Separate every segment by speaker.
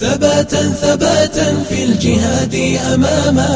Speaker 1: ثباتا ثباتا في الجهاد أماما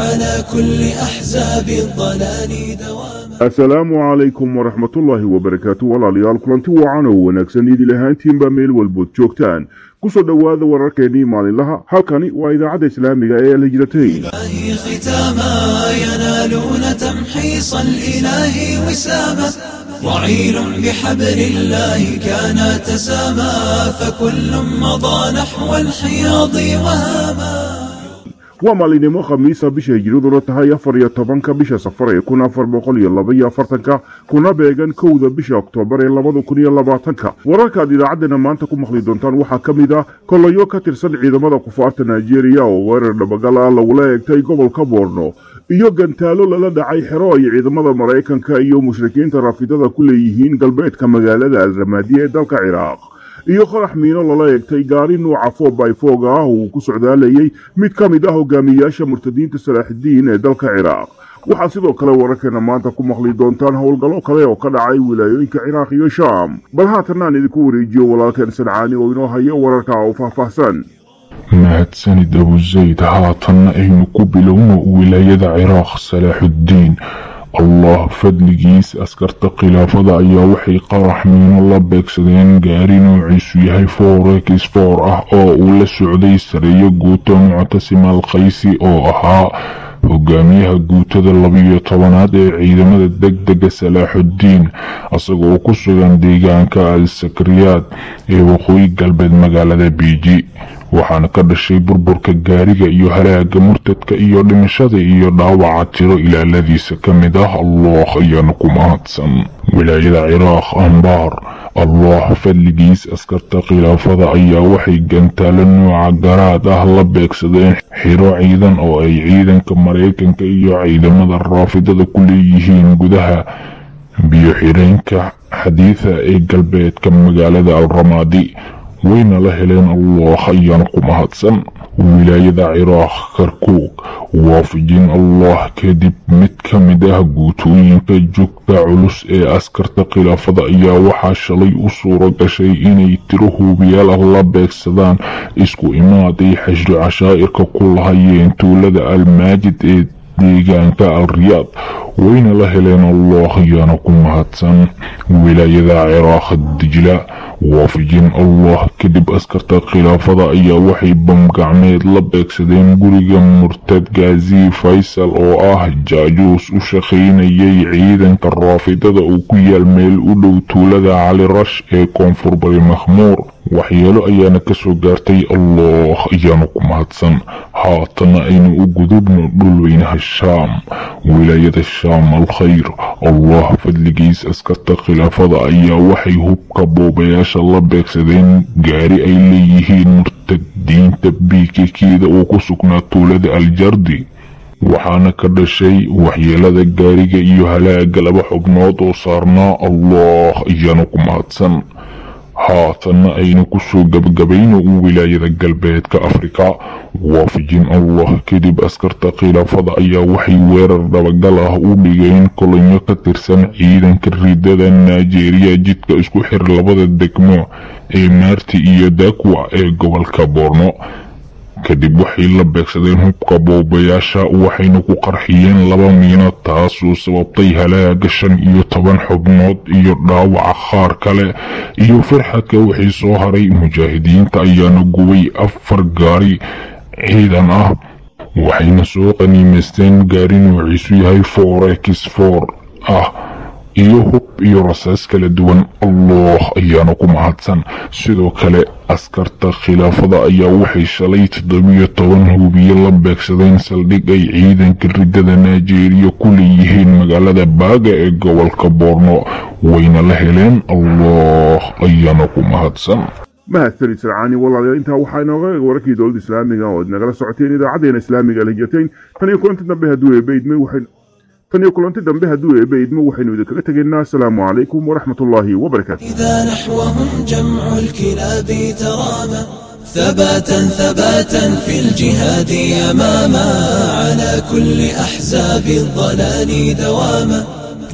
Speaker 1: على كل أحزاب الضلال دواما
Speaker 2: السلام عليكم ورحمة الله وبركاته. ولا ليال كلانت وعانا ونكسن يدي لهان تيم بميل والبوت جوكتان كسو دواد ورقيني مال لها. هلكاني وإذا عد
Speaker 1: إسلامي إلى الهجرتين؟ إلهي ختاما ينالون تمحيص الإله وسامة وعيل بحبل الله كان تساما فكل مضى نحو الحياض وهاما
Speaker 2: waa maalinimo khamiisa bisha hijraduna tahay afar iyo tobanka bisha safar ee kun afar boqol iyo laba iyo afartanka kuna beegan kowda bisha oktoobar ee labada kun iyo labaatanka wararkaad idaacaddana maanta ku maqli doontaan waxaa ka mid ah kolayo ka tirsan ciidamada kufaarta nigeria oo weerar dhabagal ah lagula eegtay gobolka boorno iyo gantaalo lala dhacay xero ay ciidamada maraykanka iyo mushrikiinta raafidada ku leeyihiin galbeedka magaalada alramaadi ee dalka ciraaq. Iyo qorax miino lala eegtay gaari nuuca fobayfooga ah uu ku socdaalayay mid ka mid ah hogaamiyaasha murtadiinta salaaxidiin ee dalka ciraaq. Waxaa sidoo kale wararkeena maanta ku maqli doontaan howlgallo kale oo ka dhacay wilaayooyinka ciraaq iyo shaam. Bal haatanna aan idinku wareejiyo walaalkeen sancaani oo inoo haya wararka oo faahfaahsan
Speaker 3: مهد سند أبو زيد هاتن أين ولا ولاية راخ سلاح الدين. الله فضل جيس أسكر تقلا فضع يا وحي قرح من الله بكسدين جاري نوعيس يهي فورك إسفور أه, أه، أو أولا سعودي سري قوتا معتسم القيسي أو أها أه، أه، وقاميها قوتا دلبية طبنات عيدة مدى الدق دق سلاح الدين. أصغو قصو عن ديقان كألسكريات. إيه وخوي قلب المقالة بيجي. وحان قد الشي بربر كالقاريق أيها راج مرتد كايو دمشاد إيو دعوة عطيرو إلى الذي سكمده الله ايانكم أتسم ولا إلى عراق أنبار. الله فالجيس اسكر تقيلا فضعيا وحي قانتا لنو عقراد أهلا بيكسدين حيرو عيدا أو أي عيدا كمريكا كإيو عيدا ماذا الرافدة دا كليهين يهين بيو حيرينك حديثة اي قلبيت كم مقالة دا الرمادي wayna la heleen allah ayaana ku mahadsan wilaayada ciraaq karkuug waafijin allah kadib mid ka mid ah guutooyinka joogta culus ee askarta khilaafada ayaa waxaa shalay u suura gashay inay tiro huubiyaal la beegsadaan isku imaaday xashri cashaa'irka ku lahayeen tuulada almaajid ee deegaanka al riyaad wayna la heleen allah ayaana ku mahadsan wilaayada ciraaq dijla waafijin allah kadib askarta khilaafada ayaa waxay bamgacmeed la beegsadeen guriga murtad gaazi faysal oo ah jaajuus u shaqaynayay ciidanka raafidada uu ku yaal meel u dhow tuulada cali rash ee koonfur bari makhmuur وحيالو ايانا كسو قارتي الله ايانو كمهاتسان حاطنا اينا أو قدوبنا دلوينها الشام ولاية الشام الخير الله فدلقيس اسكتا خلافة ايا وحي هبك بوبايا شالله بيكسدين قاري اي ليهين مرتدين تبيكي كيدا اوكو سكنا تولد الجردي وحانا كرد الشي وحيالا ذا قاريك ايو هلا قلب حبنات وصارنا الله ايانو كمهاتسان haatanna aynu ku soo gabagabayno wilaayada galbeedka afrika waafijin allah kadib askarta khilaafada ayaa waxay weerar dhabagal ah u dhigeen kolonyo ka tirsan ciidanka ridada nigeria jidka isku xir labada degmo ee maarti iyo dakwa ee gobolka boorno kadib waxay la beegsadeen hubka boobayaasha waxayna ku qarxiyeen laba miino taasoo sababtay halaaga shan iyo toban xubnood iyo dhaawaca qaar kale iyo farxadka wixii soo haray mujaahidiinta ayaana gubay afar gaari ciidan ah waxayna soo qaniimaysteen gaari noociisu yahay forex for ah iyo hub iyo rasaas kala duwan allah ayaana ku mahadsan. Sidoo kale askarta khilaafada ayaa waxay shalay toddobiyo toban hubiye la beegsadeen saldhig ay ciidanka ridada nigeria ku leeyihiin magaalada baaga ee gobolka boorno wayna la heleen. Allah ayaana ku mahadsan.
Speaker 2: Mahadsanid sarcaani walaalayaal intaa waxaa inooga eeg wararkii dowladda islaamiga oo ad nagala socoteen idaacadeena islaamiga alhijratayn tan iyo kulanti dambe hadduu eebaydmay waxay tan iyo kulanti dambe hadduu eebbe idmo waxaynu idinkaga tegaynaa asalaamu calaykum waraxmatullaahi wabarakaatu
Speaker 1: إذا نحوهم جمع الكلاب ترامى ثباتا ثباتا في الجهاد أماما على كل أحزاب الضلال دواما.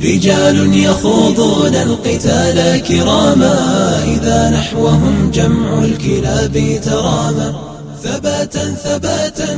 Speaker 1: رجال يخوضون القتال كراما إذا نحوهم جمع الكلاب ترامى ثباتا ثباتا